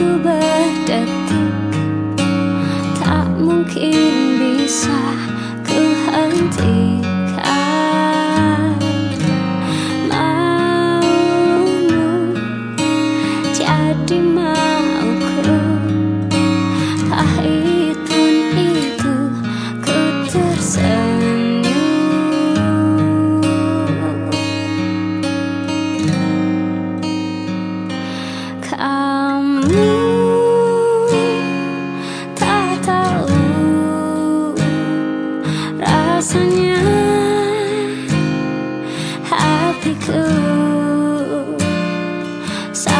Waktu berdetak Tak mungkin bisa ku henti Sa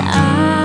eyes.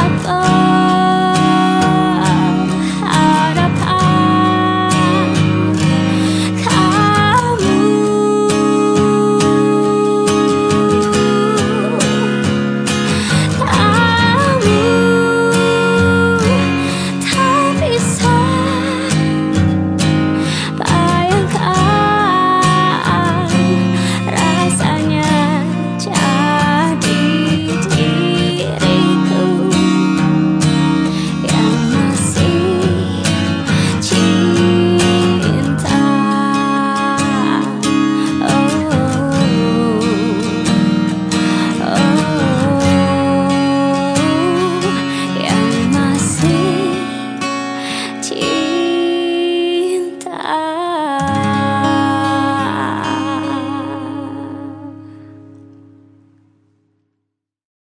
I thought